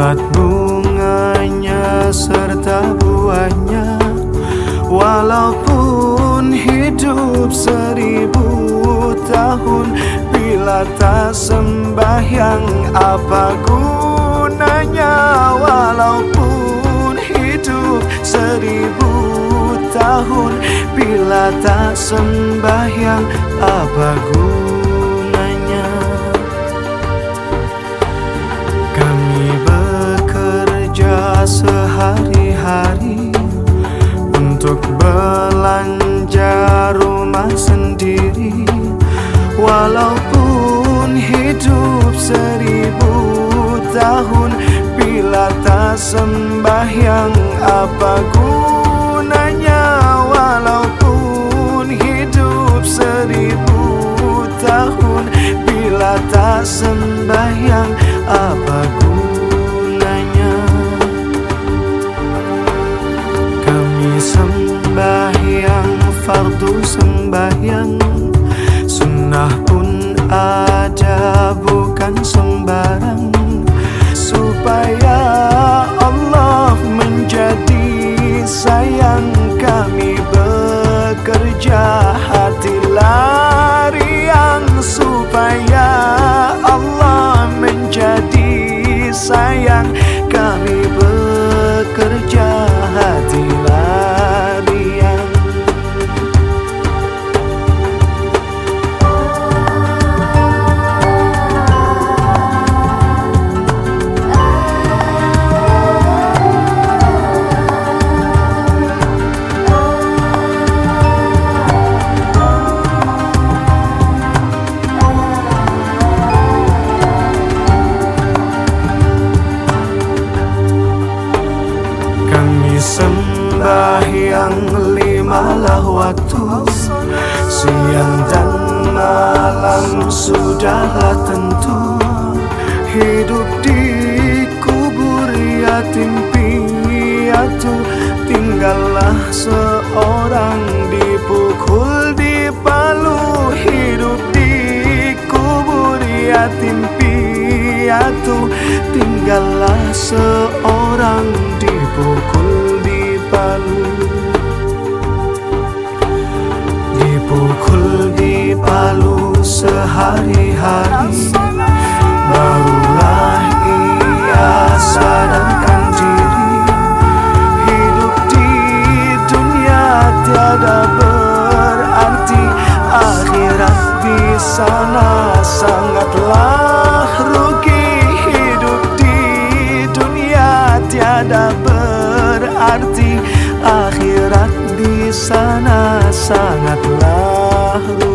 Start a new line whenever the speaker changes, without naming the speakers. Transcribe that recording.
Lebat bunganya serta buahnya. Walaupun hidup seribu tahun Bila tak sembahyang apa gunanya? Walaupun hidup seribu tahun Bila tak sembahyang apa gunanya sehari-hari Untuk belanja rumah sendiri. Walaupun hidup seribu tahun Bila tak sembahyang apa gunanya? Walaupun hidup seribu tahun Bila tak sembahyang apa gunanya fardu sembahyang. Sunnah pun ada bukan sembarang. Supaya Allah menjadi sayang Kami bekerja hati lariang Supaya Allah menjadi sayang Kami bekerja sembahyang limalah waktu Siang dan malam sudahlah tentu. Hidup di kubur yatim piatu. Tinggallah seorang dipukul di palu. Hidup di kubur yatim piatu. Tinggallah seorang di palu Dipukul di palu sehari-hari. Barulah ia sadarkan diri. Hidup di dunia tiada berarti Akhirat di sana sangatlah sana sangatlah rugi